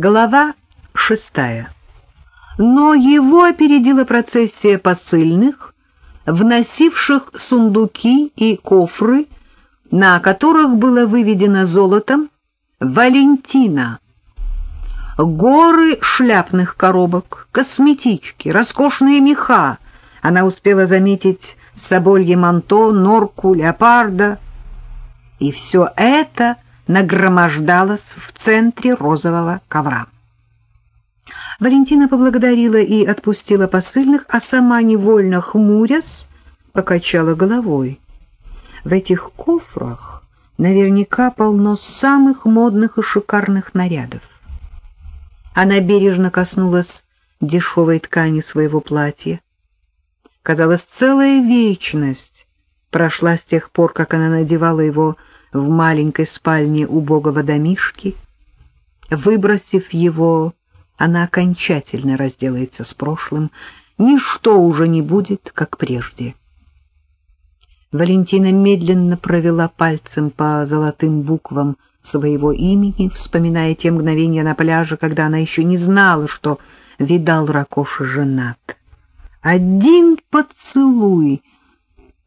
Глава шестая. Но его опередила процессия посыльных, вносивших сундуки и кофры, на которых было выведено золотом «Валентина». Горы шляпных коробок, косметички, роскошные меха. Она успела заметить соболье манто, норку, леопарда. И все это — нагромождалась в центре розового ковра. Валентина поблагодарила и отпустила посыльных, а сама, невольно хмурясь, покачала головой. В этих кофрах наверняка полно самых модных и шикарных нарядов. Она бережно коснулась дешевой ткани своего платья. Казалось, целая вечность прошла с тех пор, как она надевала его в маленькой спальне убогого домишки. Выбросив его, она окончательно разделается с прошлым, ничто уже не будет, как прежде. Валентина медленно провела пальцем по золотым буквам своего имени, вспоминая те мгновения на пляже, когда она еще не знала, что видал Ракоша женат. Один поцелуй,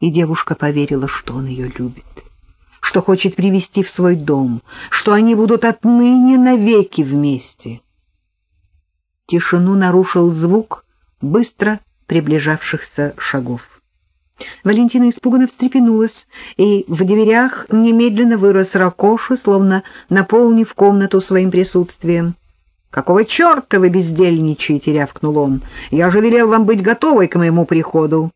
и девушка поверила, что он ее любит что хочет привести в свой дом, что они будут отныне навеки вместе. Тишину нарушил звук быстро приближавшихся шагов. Валентина испуганно встрепенулась, и в дверях немедленно вырос Ракоши, словно наполнив комнату своим присутствием. — Какого черта вы бездельничаете? — рявкнул он. — Я же велел вам быть готовой к моему приходу.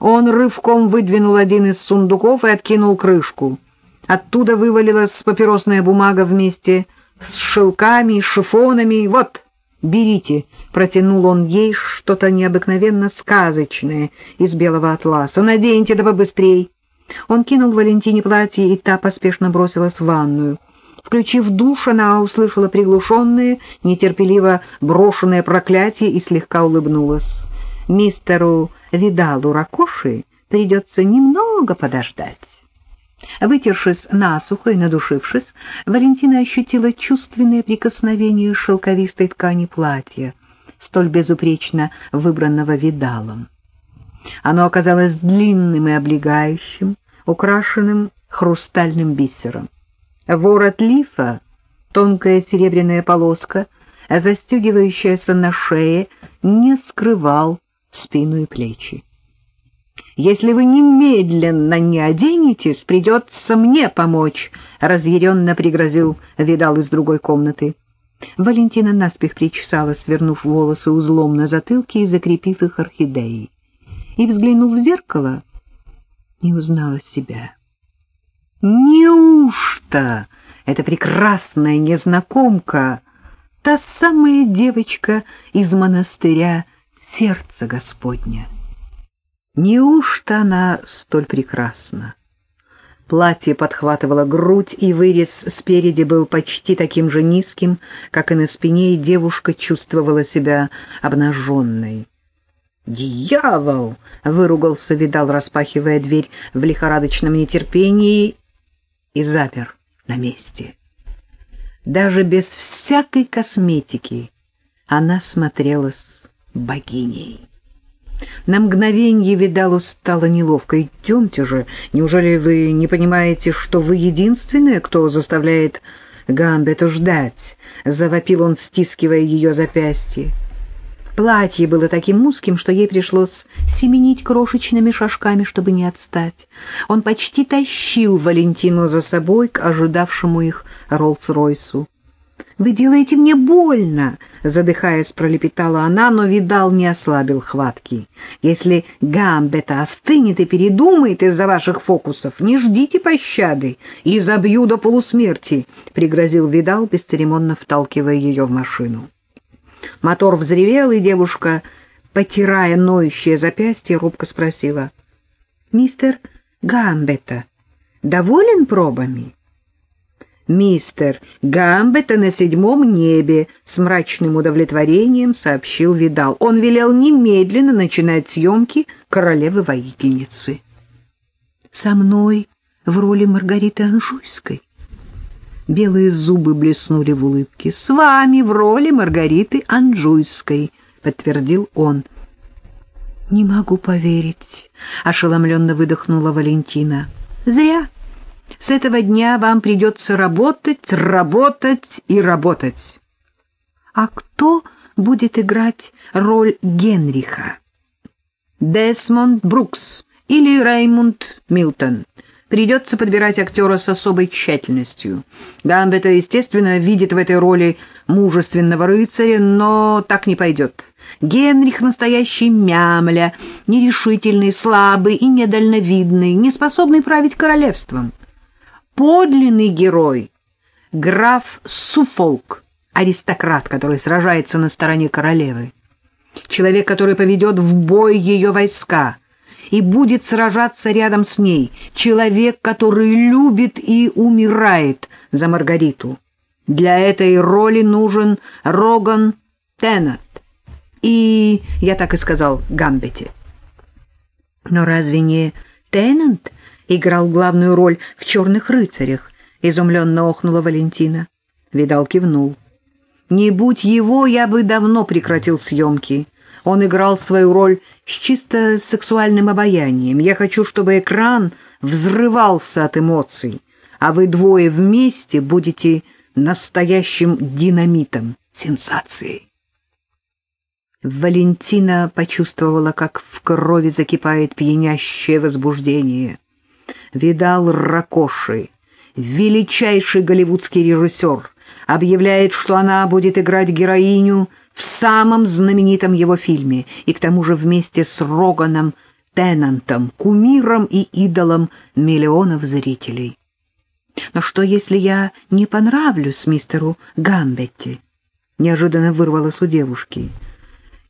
Он рывком выдвинул один из сундуков и откинул крышку. Оттуда вывалилась папиросная бумага вместе с шелками шифонами. «Вот, берите!» — протянул он ей что-то необыкновенно сказочное из белого атласа. «Наденьте да побыстрей!» Он кинул Валентине платье, и та поспешно бросилась в ванную. Включив душ, она услышала приглушенное, нетерпеливо брошенное проклятие и слегка улыбнулась. Мистеру Видалу Ракоши придется немного подождать. Вытершись насухо и надушившись, Валентина ощутила чувственное прикосновение шелковистой ткани платья, столь безупречно выбранного видалом. Оно оказалось длинным и облегающим, украшенным хрустальным бисером. Ворот лифа, тонкая серебряная полоска, застегивающаяся на шее, не скрывал спину и плечи. Если вы немедленно не оденетесь, придется мне помочь, — разъяренно пригрозил Видал из другой комнаты. Валентина наспех причесала, свернув волосы узлом на затылке и закрепив их орхидеей. И, взглянув в зеркало, не узнала себя. Неужто эта прекрасная незнакомка, та самая девочка из монастыря Сердца Господня? Неужто она столь прекрасна? Платье подхватывало грудь, и вырез спереди был почти таким же низким, как и на спине, и девушка чувствовала себя обнаженной. «Дьявол!» — выругался Видал, распахивая дверь в лихорадочном нетерпении, и запер на месте. Даже без всякой косметики она смотрелась богиней. На мгновенье Видалу стало неловко. «Идемте же, неужели вы не понимаете, что вы единственная, кто заставляет Гамбету ждать?» — завопил он, стискивая ее запястье. Платье было таким узким, что ей пришлось семенить крошечными шажками, чтобы не отстать. Он почти тащил Валентину за собой к ожидавшему их Роллс-Ройсу. «Вы делаете мне больно!» — задыхаясь, пролепетала она, но Видал не ослабил хватки. «Если Гамбета остынет и передумает из-за ваших фокусов, не ждите пощады и забью до полусмерти!» — пригрозил Видал, бесцеремонно вталкивая ее в машину. Мотор взревел, и девушка, потирая ноющее запястье, робко спросила. «Мистер Гамбета доволен пробами?» «Мистер Гамбета на седьмом небе», — с мрачным удовлетворением сообщил Видал. Он велел немедленно начинать съемки королевы-воительницы. «Со мной в роли Маргариты Анжуйской?» Белые зубы блеснули в улыбке. «С вами в роли Маргариты Анжуйской», — подтвердил он. «Не могу поверить», — ошеломленно выдохнула Валентина. «Зря. С этого дня вам придется работать, работать и работать». «А кто будет играть роль Генриха?» «Десмонд Брукс или Реймунд Милтон. Придется подбирать актера с особой тщательностью. Гамбета, естественно, видит в этой роли мужественного рыцаря, но так не пойдет». Генрих настоящий мямля, нерешительный, слабый и недальновидный, неспособный править королевством. Подлинный герой — граф Суфолк, аристократ, который сражается на стороне королевы. Человек, который поведет в бой ее войска и будет сражаться рядом с ней. Человек, который любит и умирает за Маргариту. Для этой роли нужен Роган Теннет и, я так и сказал, Гамбете. Но разве не Теннант играл главную роль в «Черных рыцарях»? Изумленно охнула Валентина. Видал кивнул. Не будь его, я бы давно прекратил съемки. Он играл свою роль с чисто сексуальным обаянием. Я хочу, чтобы экран взрывался от эмоций, а вы двое вместе будете настоящим динамитом, сенсацией. Валентина почувствовала, как в крови закипает пьянящее возбуждение. Видал Ракоши, величайший голливудский режиссер, объявляет, что она будет играть героиню в самом знаменитом его фильме, и к тому же вместе с Роганом Теннантом, кумиром и идолом миллионов зрителей. Но что, если я не понравлюсь мистеру Гамбетти? Неожиданно вырвалось у девушки —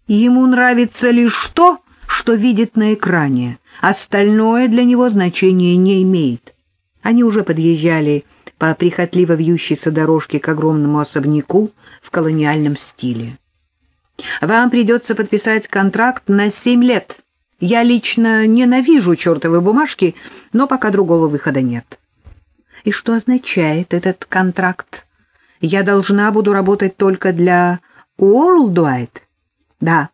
Ему нравится лишь то, что видит на экране, остальное для него значения не имеет. Они уже подъезжали по прихотливо вьющейся дорожке к огромному особняку в колониальном стиле. «Вам придется подписать контракт на семь лет. Я лично ненавижу чертовы бумажки, но пока другого выхода нет». «И что означает этот контракт? Я должна буду работать только для Worldwide?» Да.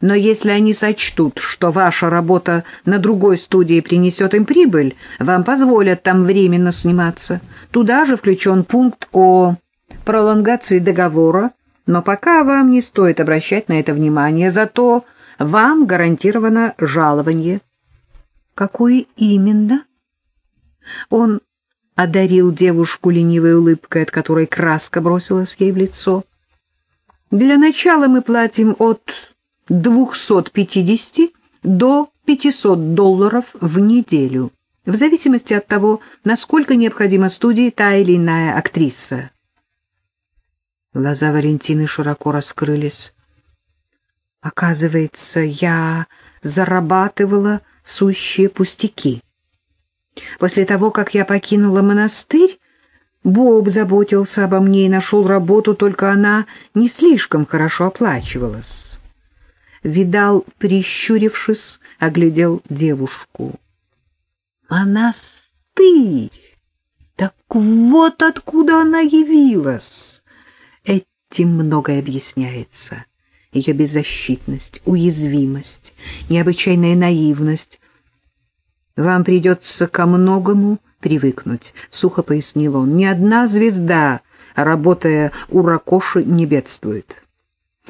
Но если они сочтут, что ваша работа на другой студии принесет им прибыль, вам позволят там временно сниматься. Туда же включен пункт о пролонгации договора, но пока вам не стоит обращать на это внимание, зато вам гарантировано жалование. Какое именно? Он одарил девушку ленивой улыбкой, от которой краска бросилась ей в лицо. Для начала мы платим от 250 до 500 долларов в неделю, в зависимости от того, насколько необходима студии та или иная актриса. Глаза Валентины широко раскрылись. Оказывается, я зарабатывала сущие пустяки. После того, как я покинула монастырь, Боб заботился обо мне и нашел работу, только она не слишком хорошо оплачивалась. Видал, прищурившись, оглядел девушку. «Монастырь! Так вот откуда она явилась!» Этим многое объясняется. Ее беззащитность, уязвимость, необычайная наивность. Вам придется ко многому привыкнуть, — сухо пояснил он. Ни одна звезда, работая у Ракоши, не бедствует.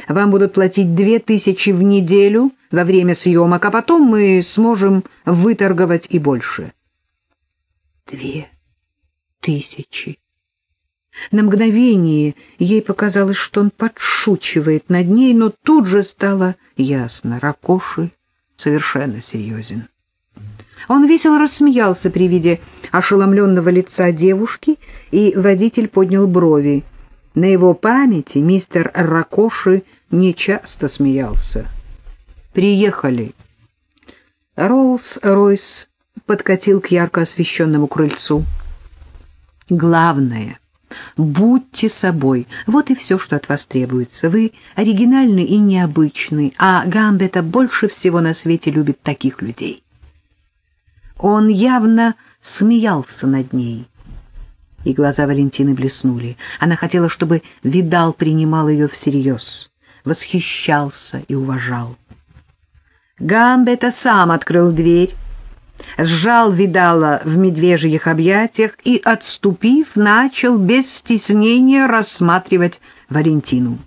Вам будут платить две тысячи в неделю во время съемок, а потом мы сможем выторговать и больше. Две тысячи. На мгновение ей показалось, что он подшучивает над ней, но тут же стало ясно — Ракоши совершенно серьезен. Он весело рассмеялся при виде ошеломленного лица девушки, и водитель поднял брови. На его памяти мистер Ракоши нечасто смеялся. «Приехали». Роллс-Ройс подкатил к ярко освещенному крыльцу. «Главное, будьте собой. Вот и все, что от вас требуется. Вы оригинальны и необычны, а Гамбета больше всего на свете любит таких людей». Он явно смеялся над ней. И глаза Валентины блеснули. Она хотела, чтобы Видал принимал ее всерьез, восхищался и уважал. Гамбета сам открыл дверь, сжал Видала в медвежьих объятиях и, отступив, начал без стеснения рассматривать Валентину.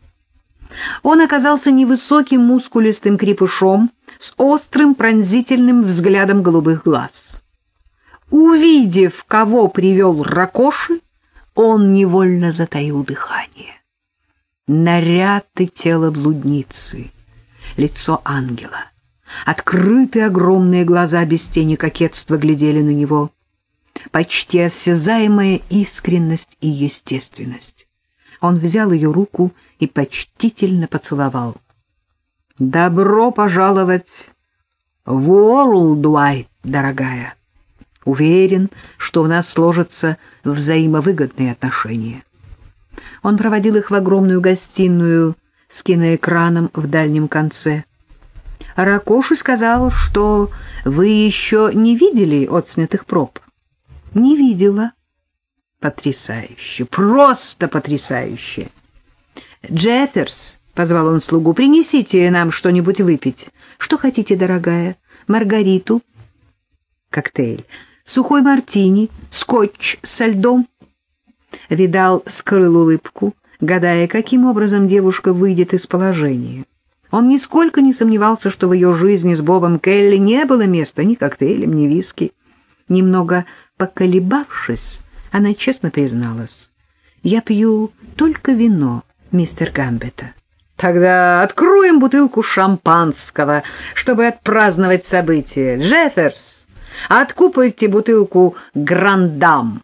Он оказался невысоким мускулистым крепышом с острым пронзительным взглядом голубых глаз. Увидев, кого привел Ракоши, он невольно затаил дыхание. Наряд и тело блудницы, лицо ангела, открытые огромные глаза без тени кокетства глядели на него, почти осязаемая искренность и естественность. Он взял ее руку и почтительно поцеловал. «Добро пожаловать в Уорлдуайт, дорогая. Уверен, что у нас сложатся взаимовыгодные отношения». Он проводил их в огромную гостиную с киноэкраном в дальнем конце. Ракоши сказал, что вы еще не видели отснятых проб. Не видела. Потрясающе, просто потрясающе. Джефферс, — позвал он слугу, — принесите нам что-нибудь выпить. Что хотите, дорогая? Маргариту? Коктейль. Сухой мартини, скотч со льдом. Видал, скрыл улыбку, гадая, каким образом девушка выйдет из положения. Он нисколько не сомневался, что в ее жизни с Бобом Келли не было места ни коктейлем, ни виски. Немного поколебавшись, она честно призналась. «Я пью только вино, мистер Гамбета». «Тогда откроем бутылку шампанского, чтобы отпраздновать событие. Джефферс, откупайте бутылку «Грандам».